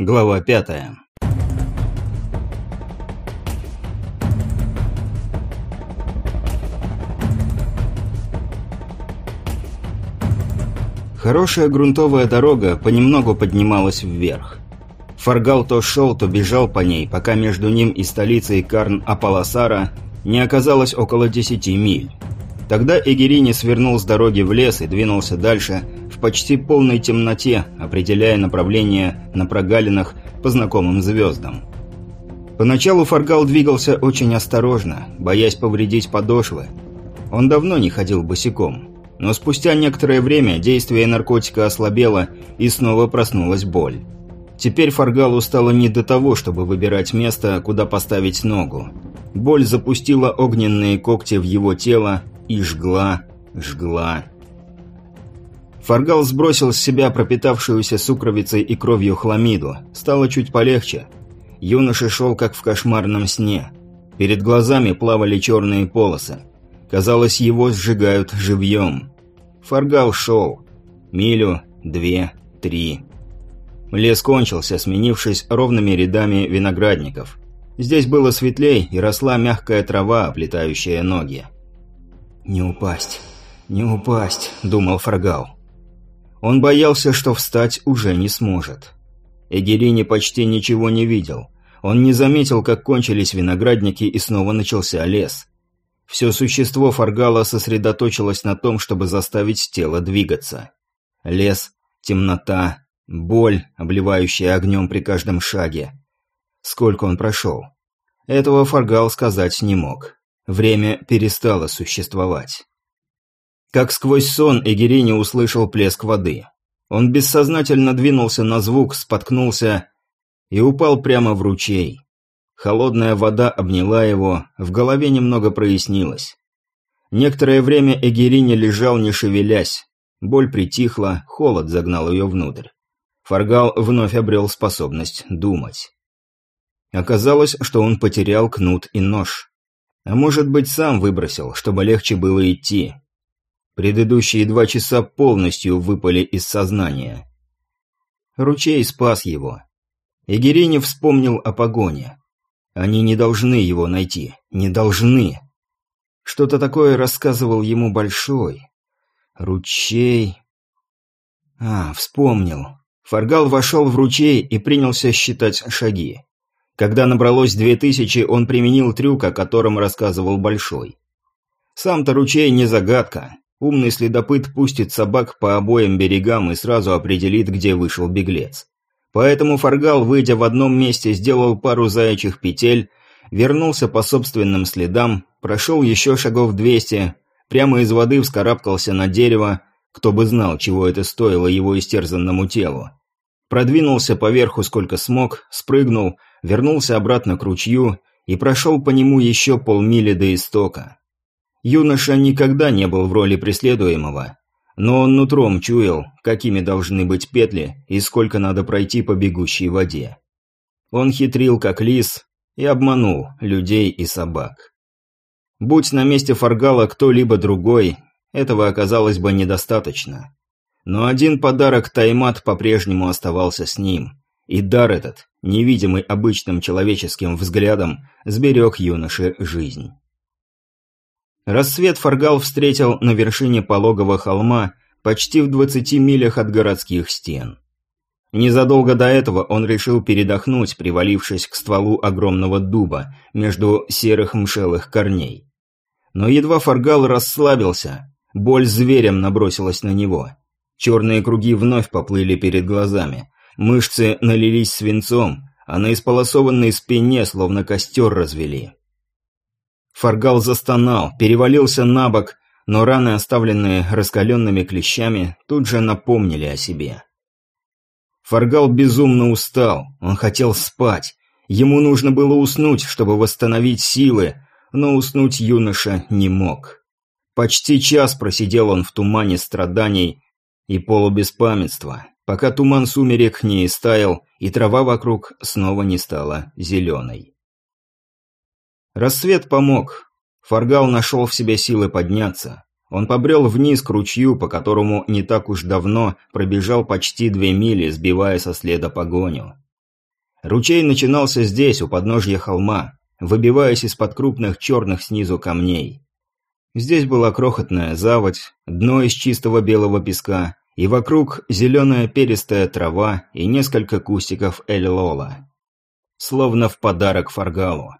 Глава пятая. Хорошая грунтовая дорога понемногу поднималась вверх. Фаргал то шел, то бежал по ней, пока между ним и столицей Карн-Апаласара не оказалось около десяти миль. Тогда Эгерини свернул с дороги в лес и двинулся дальше, в почти полной темноте, определяя направление на прогалинах по знакомым звездам. Поначалу Фаргал двигался очень осторожно, боясь повредить подошвы. Он давно не ходил босиком, но спустя некоторое время действие наркотика ослабело и снова проснулась боль. Теперь Фаргалу стало не до того, чтобы выбирать место, куда поставить ногу. Боль запустила огненные когти в его тело и жгла, жгла. Фаргал сбросил с себя пропитавшуюся сукровицей и кровью хламиду. Стало чуть полегче. Юноша шел как в кошмарном сне. Перед глазами плавали черные полосы. Казалось, его сжигают живьем. Фаргал шел. Милю, две, три. Лес кончился, сменившись ровными рядами виноградников. Здесь было светлей и росла мягкая трава, оплетающая ноги. «Не упасть, не упасть», — думал Фаргал. Он боялся, что встать уже не сможет. Эгерини почти ничего не видел. Он не заметил, как кончились виноградники и снова начался лес. Все существо Фаргала сосредоточилось на том, чтобы заставить тело двигаться. Лес, темнота, боль, обливающая огнем при каждом шаге. Сколько он прошел? Этого Фаргал сказать не мог. Время перестало существовать. Как сквозь сон Эгерини услышал плеск воды. Он бессознательно двинулся на звук, споткнулся и упал прямо в ручей. Холодная вода обняла его, в голове немного прояснилось. Некоторое время Эгерини лежал, не шевелясь. Боль притихла, холод загнал ее внутрь. Фаргал вновь обрел способность думать. Оказалось, что он потерял кнут и нож. А может быть, сам выбросил, чтобы легче было идти. Предыдущие два часа полностью выпали из сознания. Ручей спас его. Егеринев вспомнил о погоне. Они не должны его найти. Не должны. Что-то такое рассказывал ему Большой. Ручей... А, вспомнил. Фаргал вошел в ручей и принялся считать шаги. Когда набралось две тысячи, он применил трюк, о котором рассказывал Большой. Сам-то ручей не загадка. Умный следопыт пустит собак по обоим берегам и сразу определит, где вышел беглец. Поэтому Фаргал, выйдя в одном месте, сделал пару заячьих петель, вернулся по собственным следам, прошел еще шагов двести, прямо из воды вскарабкался на дерево, кто бы знал, чего это стоило его истерзанному телу. Продвинулся поверху сколько смог, спрыгнул, вернулся обратно к ручью и прошел по нему еще полмили до истока. Юноша никогда не был в роли преследуемого, но он нутром чуял, какими должны быть петли и сколько надо пройти по бегущей воде. Он хитрил как лис и обманул людей и собак. Будь на месте Фаргала кто-либо другой, этого оказалось бы недостаточно. Но один подарок Таймат по-прежнему оставался с ним, и дар этот, невидимый обычным человеческим взглядом, сберег юноше жизнь. Рассвет Фаргал встретил на вершине пологого холма, почти в 20 милях от городских стен. Незадолго до этого он решил передохнуть, привалившись к стволу огромного дуба между серых мшелых корней. Но едва Фаргал расслабился, боль зверем набросилась на него. Черные круги вновь поплыли перед глазами, мышцы налились свинцом, а на исполосованной спине словно костер развели. Фаргал застонал, перевалился на бок, но раны, оставленные раскаленными клещами, тут же напомнили о себе. Фаргал безумно устал, он хотел спать. Ему нужно было уснуть, чтобы восстановить силы, но уснуть юноша не мог. Почти час просидел он в тумане страданий и полубеспамятства, пока туман сумерек не истаял, и трава вокруг снова не стала зеленой. Рассвет помог. Фаргал нашел в себе силы подняться. Он побрел вниз к ручью, по которому не так уж давно пробежал почти две мили, сбивая со следа погоню. Ручей начинался здесь, у подножья холма, выбиваясь из-под крупных черных снизу камней. Здесь была крохотная заводь, дно из чистого белого песка, и вокруг зеленая перистая трава и несколько кустиков эль-лола. Словно в подарок Фаргалу.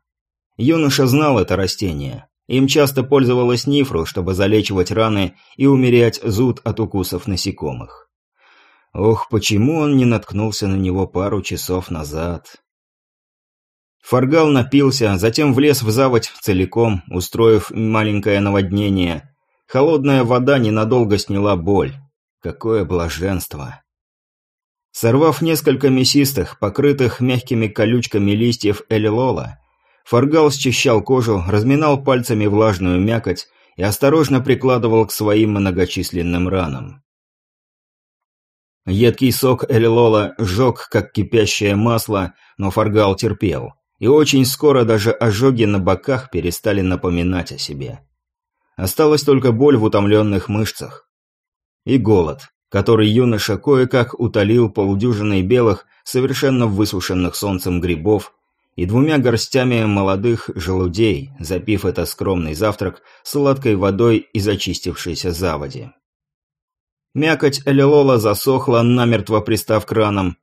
Юноша знал это растение. Им часто пользовалась нифру, чтобы залечивать раны и умерять зуд от укусов насекомых. Ох, почему он не наткнулся на него пару часов назад? Фаргал напился, затем влез в заводь целиком, устроив маленькое наводнение. Холодная вода ненадолго сняла боль. Какое блаженство! Сорвав несколько мясистых, покрытых мягкими колючками листьев элилола, Фаргал счищал кожу, разминал пальцами влажную мякоть и осторожно прикладывал к своим многочисленным ранам. Едкий сок элилола сжег, как кипящее масло, но Фаргал терпел и очень скоро даже ожоги на боках перестали напоминать о себе. Осталась только боль в утомленных мышцах. И голод, который юноша кое-как утолил полдюжиной белых, совершенно высушенных солнцем грибов и двумя горстями молодых желудей, запив это скромный завтрак сладкой водой из очистившейся заводи. Мякоть Элилола засохла, намертво пристав к ранам.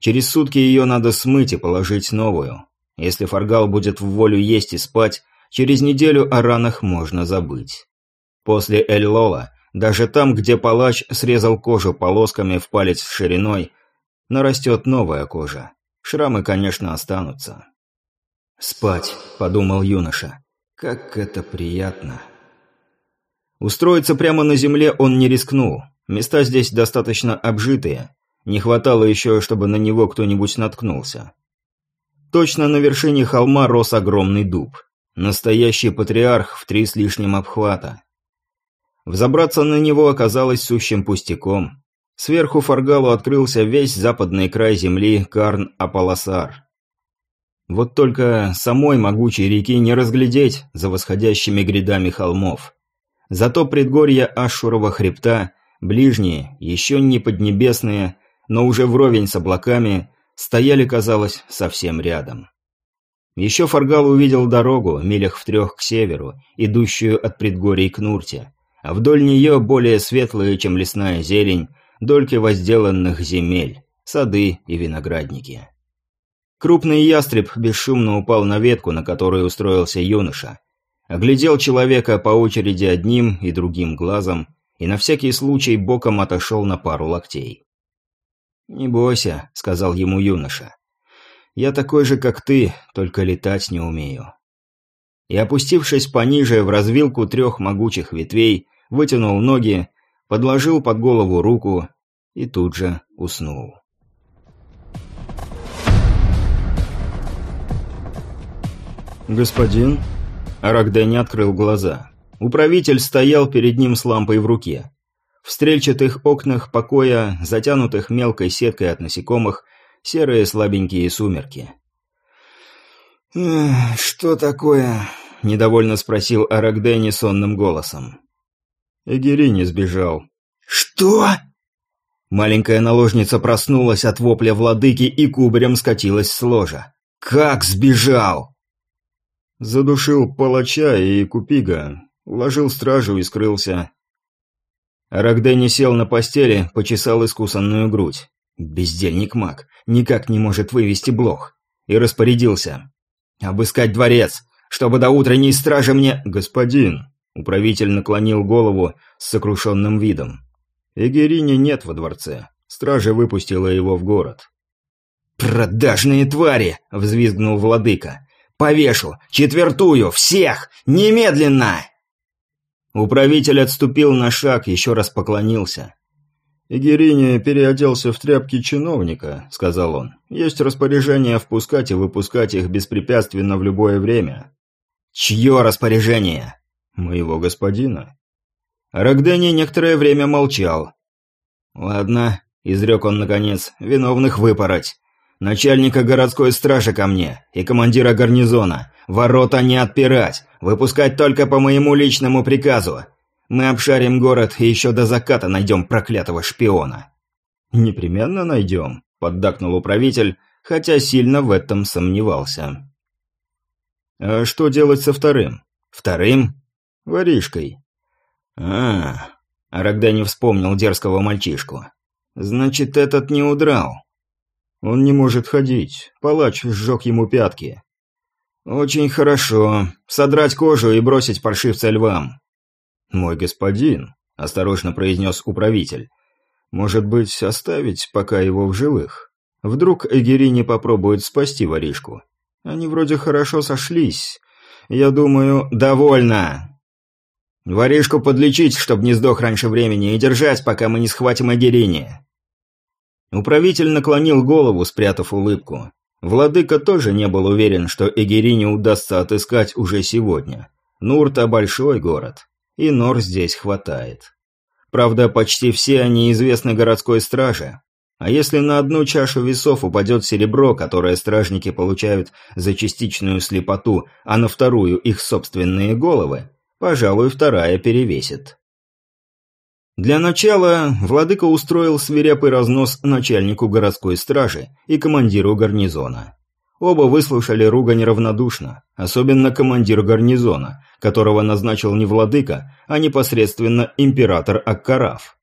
Через сутки ее надо смыть и положить новую. Если Фаргал будет в волю есть и спать, через неделю о ранах можно забыть. После Эль-Лола, даже там, где палач срезал кожу полосками в палец шириной, нарастет новая кожа. Шрамы, конечно, останутся. «Спать», — подумал юноша. «Как это приятно». Устроиться прямо на земле он не рискнул. Места здесь достаточно обжитые. Не хватало еще, чтобы на него кто-нибудь наткнулся. Точно на вершине холма рос огромный дуб. Настоящий патриарх в три с лишним обхвата. Взобраться на него оказалось сущим пустяком. Сверху Фаргалу открылся весь западный край земли Карн-Апаласар. Вот только самой могучей реки не разглядеть за восходящими грядами холмов. Зато предгорья Ашурова хребта, ближние, еще не поднебесные, но уже вровень с облаками, стояли, казалось, совсем рядом. Еще Фаргал увидел дорогу, милях в трех к северу, идущую от предгорий к Нурте, а вдоль нее более светлые, чем лесная зелень, дольки возделанных земель, сады и виноградники. Крупный ястреб бесшумно упал на ветку, на которой устроился юноша. Оглядел человека по очереди одним и другим глазом и на всякий случай боком отошел на пару локтей. «Не бойся», — сказал ему юноша. «Я такой же, как ты, только летать не умею». И опустившись пониже в развилку трех могучих ветвей, вытянул ноги, подложил под голову руку и тут же уснул. «Господин?» Арагден открыл глаза. Управитель стоял перед ним с лампой в руке. В стрельчатых окнах покоя, затянутых мелкой сеткой от насекомых, серые слабенькие сумерки. «Что такое?» – недовольно спросил Арагдени сонным голосом. Эгери не сбежал. «Что?» Маленькая наложница проснулась от вопля владыки и кубарем скатилась с ложа. «Как сбежал?» Задушил палача и купига, уложил стражу и скрылся. Рогдени сел на постели, почесал искусанную грудь. Бездельник-маг, никак не может вывести блох. И распорядился. «Обыскать дворец, чтобы до утренней стражи мне...» «Господин!» Управитель наклонил голову с сокрушенным видом. Эгерини нет во дворце. Стража выпустила его в город. «Продажные твари!» — взвизгнул владыка. «Повешу! Четвертую! Всех! Немедленно!» Управитель отступил на шаг, еще раз поклонился. «Игерини переоделся в тряпки чиновника», — сказал он. «Есть распоряжение впускать и выпускать их беспрепятственно в любое время». «Чье распоряжение?» «Моего господина». Рогдени некоторое время молчал. «Ладно», — изрек он наконец, — «виновных выпороть. Начальника городской стражи ко мне и командира гарнизона. Ворота не отпирать, выпускать только по моему личному приказу. Мы обшарим город и еще до заката найдем проклятого шпиона». «Непременно найдем», — поддакнул управитель, хотя сильно в этом сомневался. А что делать со вторым? Вторым? Воришкой. А, Арагда не вспомнил дерзкого мальчишку. Значит, этот не удрал. Он не может ходить. Палач сжег ему пятки. Очень хорошо. Содрать кожу и бросить паршивца львам. Мой господин, осторожно произнес управитель. Может быть, оставить пока его в живых? Вдруг Эгери не попробует спасти воришку. Они вроде хорошо сошлись. Я думаю, довольно. Воришку подлечить, чтобы не сдох раньше времени, и держать, пока мы не схватим Агерини. Управитель наклонил голову, спрятав улыбку. Владыка тоже не был уверен, что Эгерине удастся отыскать уже сегодня. Нурта – большой город, и нор здесь хватает. Правда, почти все они известны городской страже. А если на одну чашу весов упадет серебро, которое стражники получают за частичную слепоту, а на вторую их собственные головы, Пожалуй, вторая перевесит. Для начала владыка устроил свирепый разнос начальнику городской стражи и командиру гарнизона. Оба выслушали ругань равнодушно, особенно командир гарнизона, которого назначил не владыка, а непосредственно император Аккараф.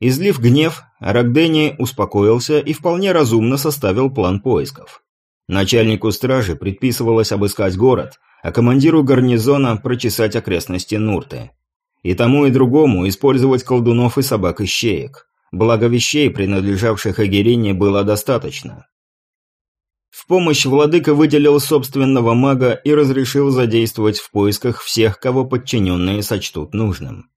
Излив гнев, Арагдени успокоился и вполне разумно составил план поисков. Начальнику стражи предписывалось обыскать город, а командиру гарнизона прочесать окрестности Нурты. И тому и другому использовать колдунов и собак-ищеек. Благо вещей, принадлежавших Агирине, было достаточно. В помощь владыка выделил собственного мага и разрешил задействовать в поисках всех, кого подчиненные сочтут нужным.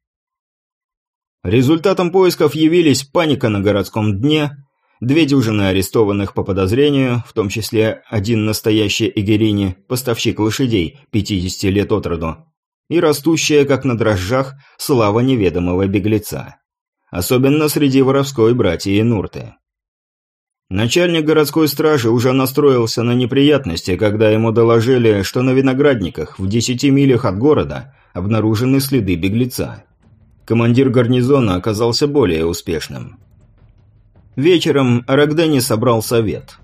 Результатом поисков явились паника на городском дне, две дюжины арестованных по подозрению, в том числе один настоящий Эгерини, поставщик лошадей, 50 лет от роду, и растущая, как на дрожжах, слава неведомого беглеца. Особенно среди воровской братьи Нурты. Начальник городской стражи уже настроился на неприятности, когда ему доложили, что на виноградниках в десяти милях от города обнаружены следы беглеца. Командир гарнизона оказался более успешным. Вечером Арагдени собрал совет.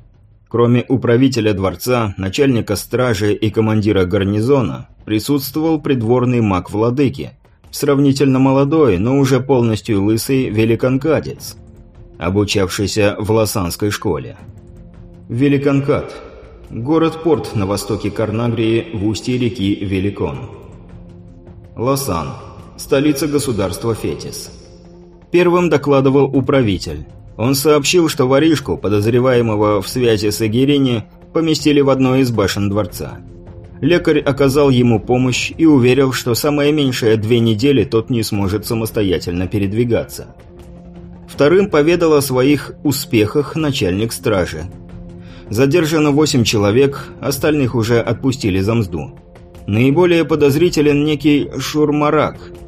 Кроме управителя дворца, начальника стражи и командира гарнизона, присутствовал придворный маг владыки, сравнительно молодой, но уже полностью лысый великанкадец, обучавшийся в Лосанской школе. Великанкад – город-порт на востоке Карнагрии в устье реки Великон. Лосан – столица государства Фетис. Первым докладывал управитель. Он сообщил, что воришку, подозреваемого в связи с Эгерини, поместили в одной из башен дворца. Лекарь оказал ему помощь и уверил, что самое меньшее две недели тот не сможет самостоятельно передвигаться. Вторым поведал о своих успехах начальник стражи. Задержано восемь человек, остальных уже отпустили за мзду. Наиболее подозрителен некий Шурмарак –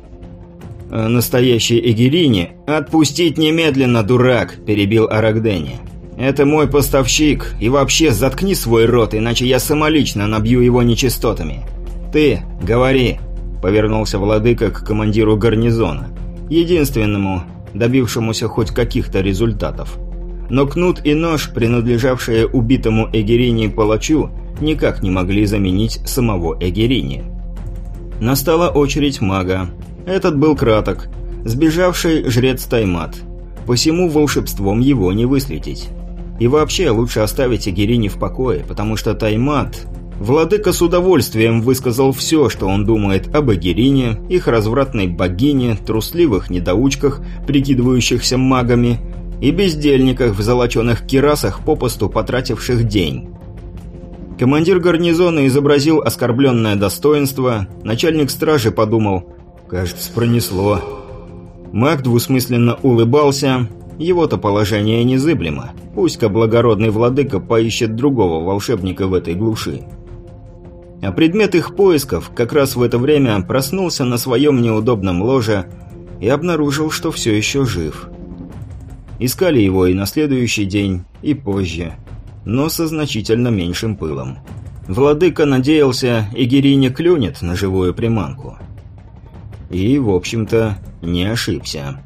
настоящей Эгерине, «Отпустить немедленно, дурак!» – перебил Арагдени. «Это мой поставщик, и вообще заткни свой рот, иначе я самолично набью его нечистотами. Ты, говори!» – повернулся владыка к командиру гарнизона, единственному, добившемуся хоть каких-то результатов. Но кнут и нож, принадлежавшие убитому Эгерине палачу, никак не могли заменить самого Эгерини. Настала очередь мага, этот был краток. Сбежавший жрец Таймат. Посему волшебством его не выследить. И вообще лучше оставить Игерини в покое, потому что Таймат... Владыка с удовольствием высказал все, что он думает об Эгерине, их развратной богине, трусливых недоучках, прикидывающихся магами, и бездельниках в золоченых кирасах, попусту потративших день. Командир гарнизона изобразил оскорбленное достоинство, начальник стражи подумал, Кажется, пронесло. Маг двусмысленно улыбался. Его-то положение незыблемо. Пусть-ка благородный владыка поищет другого волшебника в этой глуши. А предмет их поисков как раз в это время проснулся на своем неудобном ложе и обнаружил, что все еще жив. Искали его и на следующий день, и позже, но со значительно меньшим пылом. Владыка надеялся, Игири не клюнет на живую приманку. И, в общем-то, не ошибся.